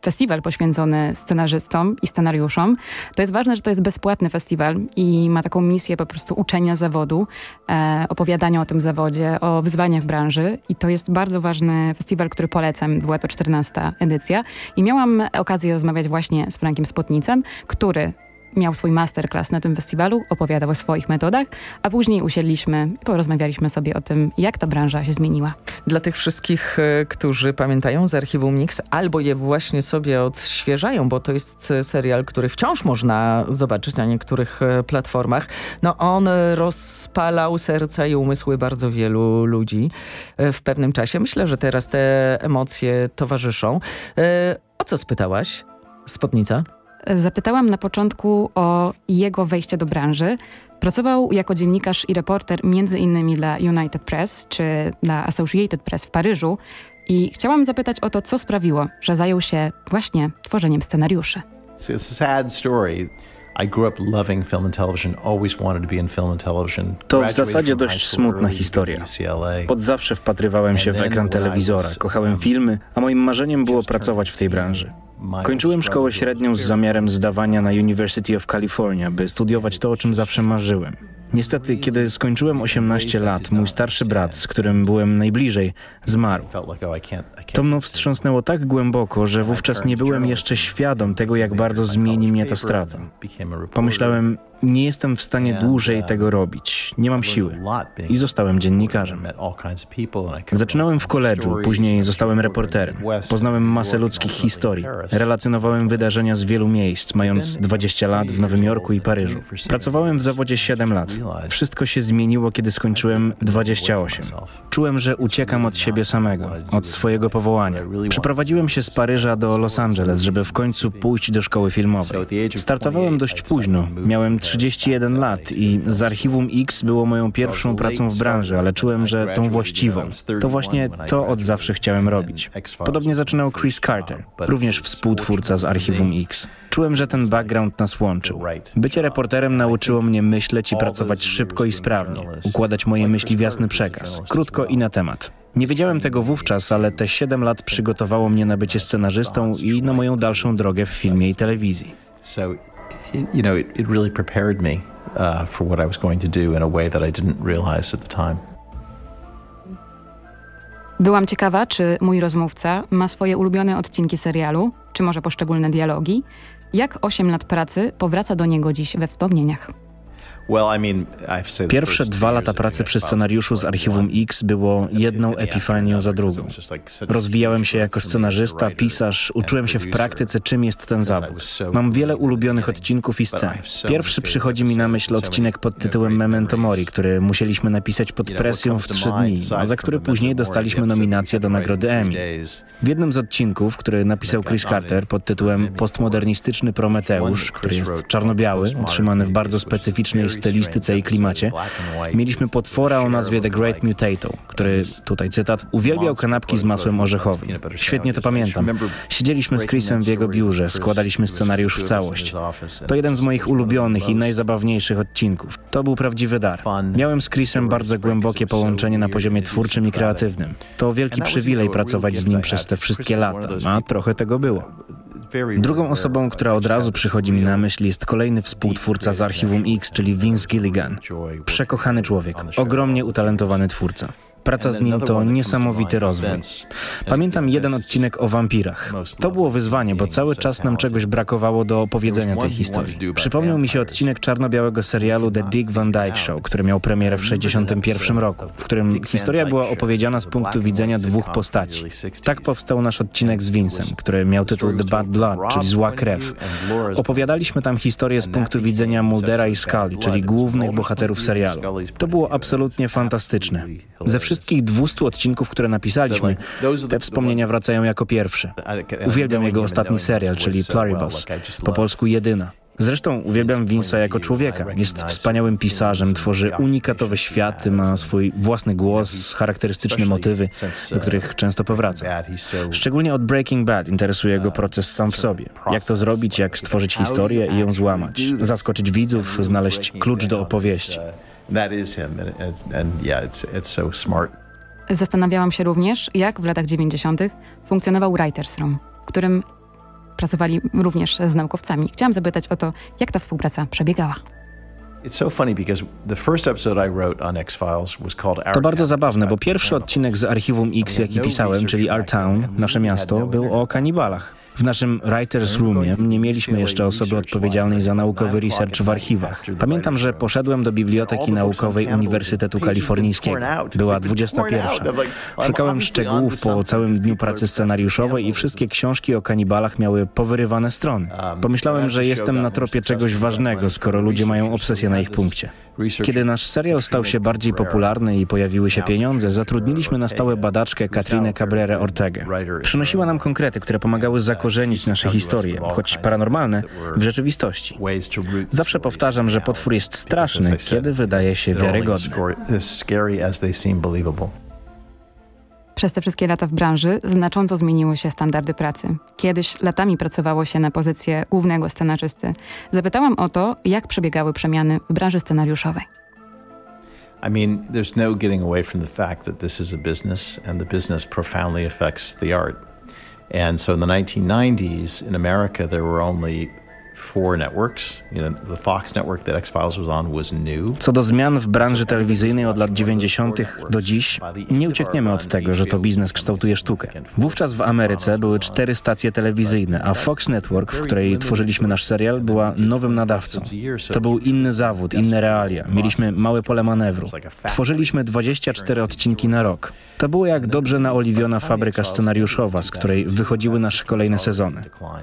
festiwal poświęcony scenarzystom i scenariuszom. To jest ważne, że to jest bezpłatny festiwal i ma taką misję po prostu uczenia zawodu, e, opowiadania o tym zawodzie, o wyzwaniach branży i to jest bardzo ważny festiwal, który polecam. Była to 14 edycja i miałam okazję rozmawiać właśnie z Frankiem Spotnicem, który miał swój masterclass na tym festiwalu, opowiadał o swoich metodach, a później usiedliśmy i porozmawialiśmy sobie o tym, jak ta branża się zmieniła. Dla tych wszystkich, e, którzy pamiętają z archiwum Mix, albo je właśnie sobie odświeżają, bo to jest e, serial, który wciąż można zobaczyć na niektórych e, platformach. No on rozpalał serca i umysły bardzo wielu ludzi w pewnym czasie. Myślę, że teraz te emocje towarzyszą. O co spytałaś? Spotnica? Zapytałam na początku o jego wejście do branży. Pracował jako dziennikarz i reporter między innymi dla United Press czy dla Associated Press w Paryżu i chciałam zapytać o to, co sprawiło, że zajął się właśnie tworzeniem scenariuszy. It's, a sad story. To w zasadzie dość smutna historia. UCLA. Od zawsze wpatrywałem się w ekran telewizora, kochałem filmy, a moim marzeniem było pracować w tej branży. Kończyłem szkołę średnią z zamiarem zdawania na University of California, by studiować to, o czym zawsze marzyłem. Niestety, kiedy skończyłem 18 lat, mój starszy brat, z którym byłem najbliżej, zmarł. To mną wstrząsnęło tak głęboko, że wówczas nie byłem jeszcze świadom tego, jak bardzo zmieni mnie ta strata. Pomyślałem, nie jestem w stanie dłużej tego robić, nie mam siły. I zostałem dziennikarzem. Zaczynałem w koledżu, później zostałem reporterem. Poznałem masę ludzkich historii. Relacjonowałem wydarzenia z wielu miejsc, mając 20 lat w Nowym Jorku i Paryżu. Pracowałem w zawodzie 7 lat. Wszystko się zmieniło, kiedy skończyłem 28. Czułem, że uciekam od siebie samego, od swojego powołania. Przeprowadziłem się z Paryża do Los Angeles, żeby w końcu pójść do szkoły filmowej. Startowałem dość późno, miałem 31 lat i z Archiwum X było moją pierwszą pracą w branży, ale czułem, że tą właściwą. To właśnie to od zawsze chciałem robić. Podobnie zaczynał Chris Carter, również współtwórca z Archiwum X. Czułem, że ten background nas łączył. Bycie reporterem nauczyło mnie myśleć i pracować szybko i sprawnie, układać moje myśli w jasny przekaz, krótko i na temat. Nie wiedziałem tego wówczas, ale te 7 lat przygotowało mnie na bycie scenarzystą i na moją dalszą drogę w filmie i telewizji. You know, it, it really prepared me uh, for what I was going to do in a way that I didn't realize at the time. Byłam ciekawa, czy mój rozmówca ma swoje ulubione odcinki serialu, czy może poszczególne dialogi. Jak 8 lat pracy powraca do niego dziś we wspomnieniach? Pierwsze dwa lata pracy przy scenariuszu z Archiwum X było jedną epifanią za drugą. Rozwijałem się jako scenarzysta, pisarz, uczyłem się w praktyce, czym jest ten zawód. Mam wiele ulubionych odcinków i scen. Pierwszy przychodzi mi na myśl odcinek pod tytułem Memento Mori, który musieliśmy napisać pod presją w trzy dni, a za który później dostaliśmy nominację do nagrody Emmy. W jednym z odcinków, który napisał Chris Carter pod tytułem Postmodernistyczny Prometeusz, który jest czarno-biały, utrzymany w bardzo specyficznej stylistyce i klimacie, mieliśmy potwora o nazwie The Great Mutato, który, tutaj cytat, uwielbiał kanapki z masłem orzechowym. Świetnie to pamiętam. Siedzieliśmy z Chrisem w jego biurze, składaliśmy scenariusz w całość. To jeden z moich ulubionych i najzabawniejszych odcinków. To był prawdziwy dar. Miałem z Chrisem bardzo głębokie połączenie na poziomie twórczym i kreatywnym. To wielki przywilej pracować z nim przez te wszystkie lata, a trochę tego było. Drugą osobą, która od razu przychodzi mi na myśl jest kolejny współtwórca z Archiwum X, czyli Vince Gilligan. Przekochany człowiek, ogromnie utalentowany twórca. Praca z nim to niesamowity rozwój. Pamiętam jeden odcinek o wampirach. To było wyzwanie, bo cały czas nam czegoś brakowało do opowiedzenia tej historii. Przypomniał mi się odcinek czarno-białego serialu The Dick Van Dyke Show, który miał premierę w 1961 roku, w którym historia była opowiedziana z punktu widzenia dwóch postaci. Tak powstał nasz odcinek z Vincem, który miał tytuł The Bad Blood, czyli Zła Krew. Opowiadaliśmy tam historię z punktu widzenia Muldera i Scully, czyli głównych bohaterów serialu. To było absolutnie fantastyczne. Ze 200 odcinków, które napisaliśmy, te wspomnienia wracają jako pierwsze. Uwielbiam jego ostatni serial, czyli Pluribus, po polsku Jedyna. Zresztą uwielbiam Vince'a jako człowieka. Jest wspaniałym pisarzem, tworzy unikatowe światy, ma swój własny głos, charakterystyczne motywy, do których często powraca. Szczególnie od Breaking Bad interesuje go proces sam w sobie. Jak to zrobić, jak stworzyć historię i ją złamać. Zaskoczyć widzów, znaleźć klucz do opowieści. That is him, and, and yeah, it's, it's so smart. Zastanawiałam się również, jak w latach 90. funkcjonował Writers Room, w którym pracowali również z naukowcami. Chciałam zapytać o to, jak ta współpraca przebiegała. To bardzo zabawne, bo pierwszy odcinek z Archiwum X, jaki pisałem, czyli Our Town, nasze miasto, był o kanibalach. W naszym Writers Roomie nie mieliśmy jeszcze osoby odpowiedzialnej za naukowy research w archiwach. Pamiętam, że poszedłem do Biblioteki Naukowej Uniwersytetu Kalifornijskiego. Była 21. Szukałem szczegółów po całym dniu pracy scenariuszowej i wszystkie książki o kanibalach miały powyrywane strony. Pomyślałem, że jestem na tropie czegoś ważnego, skoro ludzie mają obsesję na ich punkcie. Kiedy nasz serial stał się bardziej popularny i pojawiły się pieniądze, zatrudniliśmy na stałe badaczkę Katrinę Cabrera Ortega. Przynosiła nam konkrety, które pomagały zakorzenić nasze historie, choć paranormalne, w rzeczywistości. Zawsze powtarzam, że potwór jest straszny, kiedy wydaje się wiarygodny. Przez te wszystkie lata w branży znacząco zmieniły się standardy pracy. Kiedyś latami pracowało się na pozycję głównego scenarzysty. Zapytałam o to, jak przebiegały przemiany w branży scenariuszowej. I mean, there's no getting away from the fact that this is a business and the business profoundly affects the art. And so in the 1990s in America, there were only four networks. You know, the Fox network that X-Files was on was new. Co do zmian w branży telewizyjnej od lat 90. do dziś, nie uciekniemy od tego, że to biznes kształtuje sztukę. Wówczas w Ameryce były cztery stacje telewizyjne, a Fox Network, w której tworzyliśmy nasz serial, była nowym nadawcą. To był inny zawód, inne realia. Mieliśmy małe pole manewru. Tworzyliśmy 24 odcinki na rok. To było jak dobrze naoliwiona fabryka scenariuszowa, z której wychodziły nasze kolejne sezony.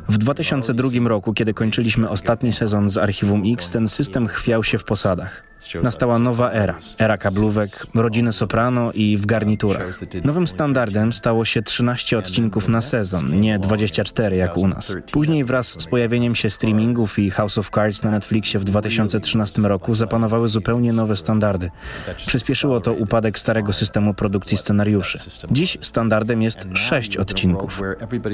W 2002 roku, kiedy kończyliśmy zaczęliśmy ostatni sezon z Archiwum X, ten system chwiał się w posadach. Nastała nowa era. Era kablówek, rodziny soprano i w garniturach. Nowym standardem stało się 13 odcinków na sezon, nie 24 jak u nas. Później wraz z pojawieniem się streamingów i House of Cards na Netflixie w 2013 roku zapanowały zupełnie nowe standardy. Przyspieszyło to upadek starego systemu produkcji scenariuszy. Dziś standardem jest 6 odcinków.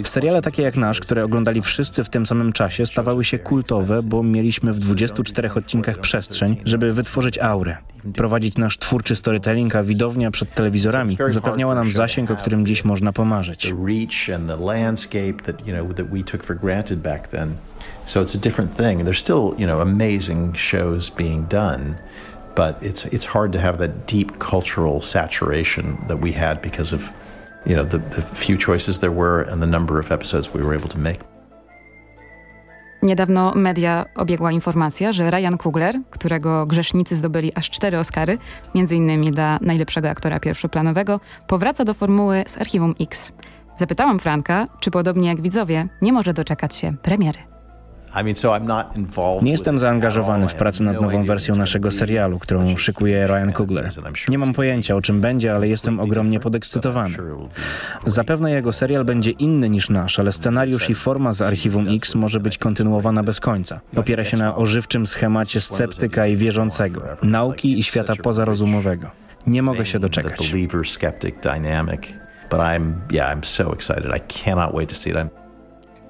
Seriale takie jak nasz, które oglądali wszyscy w tym samym czasie, stawały się kultowe, bo mieliśmy w 24 odcinkach przestrzeń, żeby wytworzyć aurę. Prowadzić nasz twórczy storytelling, a widownia przed telewizorami zapewniała nam zasięg, o którym dziś można pomarzyć. So it's a different thing. There's still, you know, amazing shows being done, but it's it's hard to have that deep cultural saturation that we had because of, you know, the, the few choices there were and the number of episodes we were able to make. Niedawno media obiegła informacja, że Ryan Coogler, którego grzesznicy zdobyli aż cztery Oscary, innymi dla najlepszego aktora pierwszoplanowego, powraca do formuły z Archiwum X. Zapytałam Franka, czy podobnie jak widzowie, nie może doczekać się premiery. Nie jestem zaangażowany w pracę nad nową wersją naszego serialu, którą szykuje Ryan Coogler. Nie mam pojęcia o czym będzie, ale jestem ogromnie podekscytowany. Zapewne jego serial będzie inny niż nasz, ale scenariusz i forma z Archiwum X może być kontynuowana bez końca. Opiera się na ożywczym schemacie sceptyka i wierzącego, nauki i świata pozarozumowego. Nie mogę się doczekać. But I'm, yeah, I'm so excited. I cannot wait to see it. I'm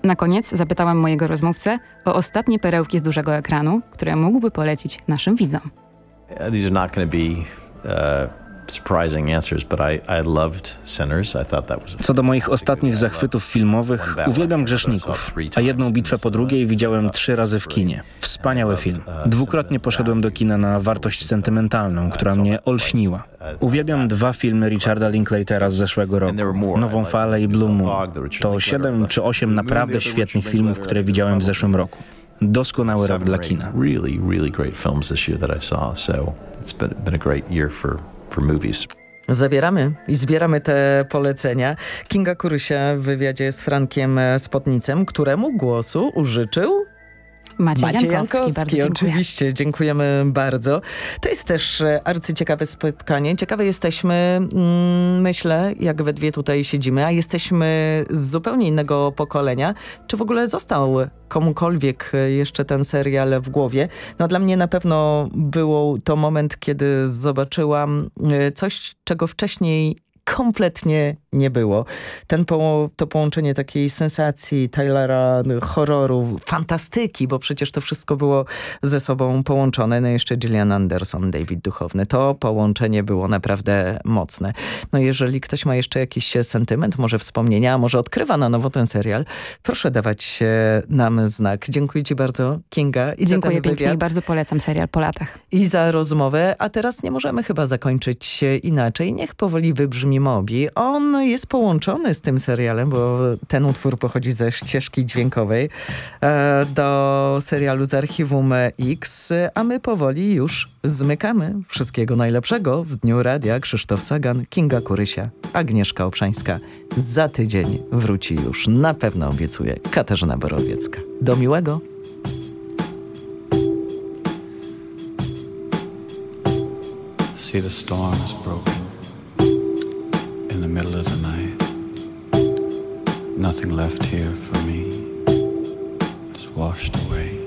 na koniec zapytałam mojego rozmówcę o ostatnie perełki z dużego ekranu, które mógłby polecić naszym widzom. These are not going to be uh, surprising answers, but I, I loved Sinners. I thought that was Co do moich ostatnich zachwytów filmowych, uwielbiam Grzeszników, a jedną bitwę po drugiej widziałem trzy razy w kinie. Wspaniały film. Dwukrotnie poszedłem do kina na wartość sentymentalną, która mnie olśniła. Uwielbiam dwa filmy Richarda Linklatera z zeszłego roku, Nową Falę i Blue Moon. To siedem czy osiem naprawdę świetnych filmów, które widziałem w zeszłym roku. Doskonały rok dla kina. Really, really great films this year that I saw. So it's been, been a great year for for movies. Zabieramy i zbieramy te polecenia. Kinga Kurysia w wywiadzie z Frankiem Spotnicem, któremu głosu użyczył Maciej, Maciej Jankowski, Jankowski bardzo oczywiście, dziękujemy bardzo. To jest też e, arcyciekawe spotkanie. Ciekawe jesteśmy, mm, myślę, jak we dwie tutaj siedzimy, a jesteśmy z zupełnie innego pokolenia. Czy w ogóle został komukolwiek e, jeszcze ten serial w głowie? No dla mnie na pewno był to moment, kiedy zobaczyłam e, coś, czego wcześniej kompletnie nie było. Ten po, to połączenie takiej sensacji, Tylera, horroru, fantastyki, bo przecież to wszystko było ze sobą połączone. No jeszcze Gillian Anderson, David Duchowny. To połączenie było naprawdę mocne. No jeżeli ktoś ma jeszcze jakiś sentyment, może wspomnienia, a może odkrywa na nowo ten serial, proszę dawać nam znak. Dziękuję ci bardzo, Kinga. I Dziękuję za ten pięknie i bardzo polecam serial po latach. I za rozmowę, a teraz nie możemy chyba zakończyć inaczej. Niech powoli wybrzmi Mobi. On jest połączony z tym serialem, bo ten utwór pochodzi ze ścieżki dźwiękowej e, do serialu z Archiwum X, a my powoli już zmykamy. Wszystkiego najlepszego w Dniu Radia. Krzysztof Sagan, Kinga Kurysia, Agnieszka Obszańska. Za tydzień wróci już, na pewno obiecuję, Katarzyna Borowiecka. Do miłego. See the storm is broken middle of the night. Nothing left here for me. It's washed away.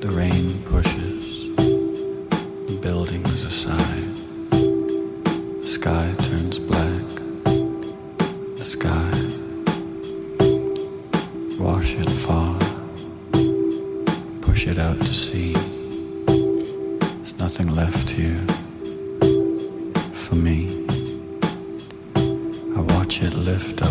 The rain pushes the buildings aside. The sky turns black. The sky. Wash it far. Push it out to sea. There's nothing left here for me. I watch it lift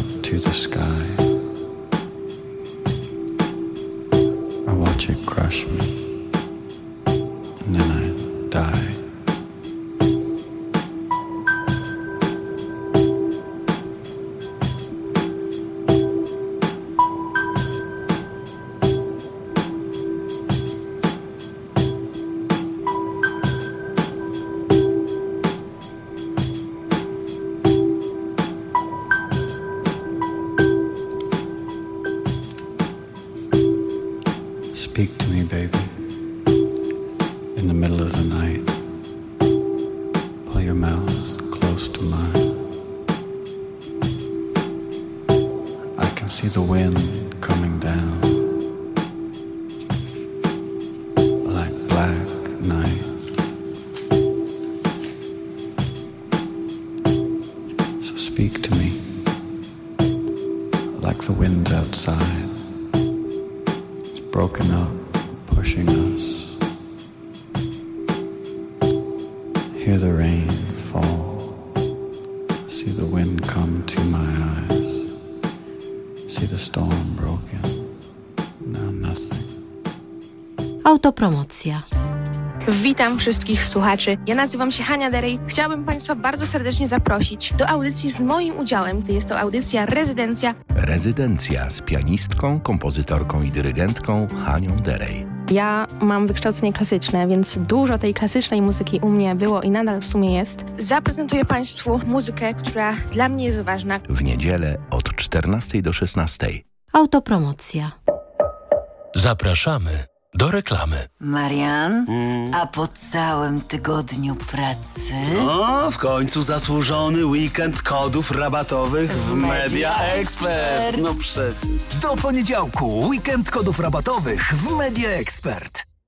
Autopromocja. Witam wszystkich słuchaczy. Ja nazywam się Hania Derej. Chciałabym Państwa bardzo serdecznie zaprosić do audycji z moim udziałem, gdy jest to audycja Rezydencja. Rezydencja z pianistką, kompozytorką i dyrygentką Hanią Derej. Ja mam wykształcenie klasyczne, więc dużo tej klasycznej muzyki u mnie było i nadal w sumie jest. Zaprezentuję Państwu muzykę, która dla mnie jest ważna. W niedzielę od 14 do 16. Autopromocja. Zapraszamy do reklamy. Marian, a po całym tygodniu pracy... O, w końcu zasłużony weekend kodów rabatowych w Media Expert. No przecież. Do poniedziałku weekend kodów rabatowych w Media Expert.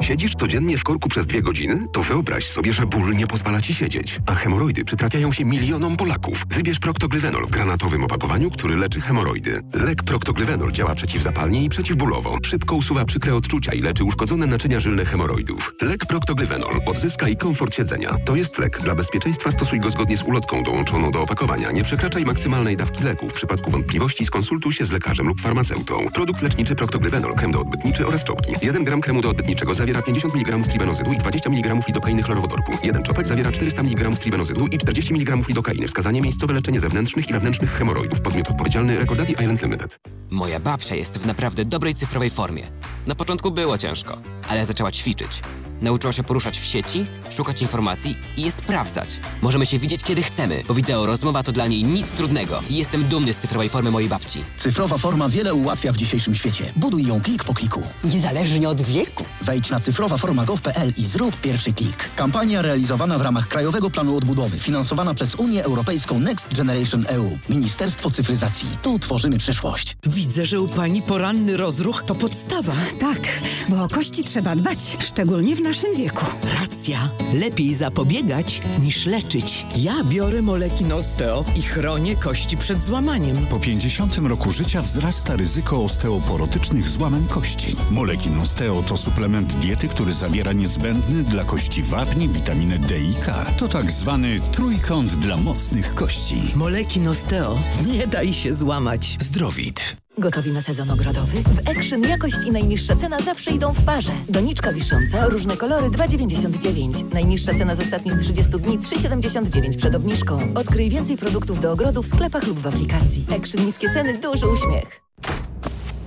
Siedzisz codziennie w korku przez dwie godziny? To wyobraź sobie, że ból nie pozwala ci siedzieć. A hemoroidy przytrafiają się milionom Polaków. Wybierz Proctoglyvenol w granatowym opakowaniu, który leczy hemoroidy. Lek Proctoglyvenol działa przeciwzapalnie i przeciwbólowo. Szybko usuwa przykre odczucia i leczy uszkodzone naczynia żylne hemoroidów. Lek Proctoglyvenol odzyskaj komfort siedzenia. To jest lek. Dla bezpieczeństwa stosuj go zgodnie z ulotką dołączoną do opakowania. Nie przekraczaj maksymalnej dawki leku. W przypadku wątpliwości skonsultuj się z lekarzem lub farmaceutą. Produkt leczniczy Proctoglyvenol, krem doodbytniczy oraz czopki. 1 gram kremu doodbytniczego zawiera 50 mg tribenozydu i 20 mg lidokainy chlorowodorku. Jeden czopek zawiera 400 mg tribenozydu i 40 mg lidokainy. Wskazanie miejscowe leczenie zewnętrznych i wewnętrznych hemoroidów. Podmiot odpowiedzialny Recordati Island Limited. Moja babcia jest w naprawdę dobrej cyfrowej formie. Na początku było ciężko, ale zaczęła ćwiczyć. Nauczyła się poruszać w sieci, szukać informacji i je sprawdzać. Możemy się widzieć kiedy chcemy, bo wideo rozmowa to dla niej nic trudnego. I jestem dumny z cyfrowej formy mojej babci. Cyfrowa forma wiele ułatwia w dzisiejszym świecie. Buduj ją klik po kliku. Niezależnie od wieku. Wejdź na cyfrowaforma.gov.pl i zrób pierwszy klik. Kampania realizowana w ramach Krajowego Planu Odbudowy, finansowana przez Unię Europejską Next Generation EU. Ministerstwo Cyfryzacji. Tu tworzymy przyszłość. Widzę, że u pani poranny rozruch to podstawa. Tak, bo o kości trzeba dbać, szczególnie w naszym wieku. Racja. Lepiej zapobiegać niż leczyć. Ja biorę moleki Osteo i chronię kości przed złamaniem. Po 50 roku życia wzrasta ryzyko osteoporotycznych złamań kości. Molekin Osteo to suplement diety, który zawiera niezbędny dla kości wapni, witaminę D i K. To tak zwany trójkąt dla mocnych kości. Moleki Osteo. Nie daj się złamać. Zdrowit. Gotowi na sezon ogrodowy? W Action jakość i najniższa cena zawsze idą w parze. Doniczka wisząca, różne kolory 2,99. Najniższa cena z ostatnich 30 dni 3,79 przed obniżką. Odkryj więcej produktów do ogrodu w sklepach lub w aplikacji. Action niskie ceny, duży uśmiech.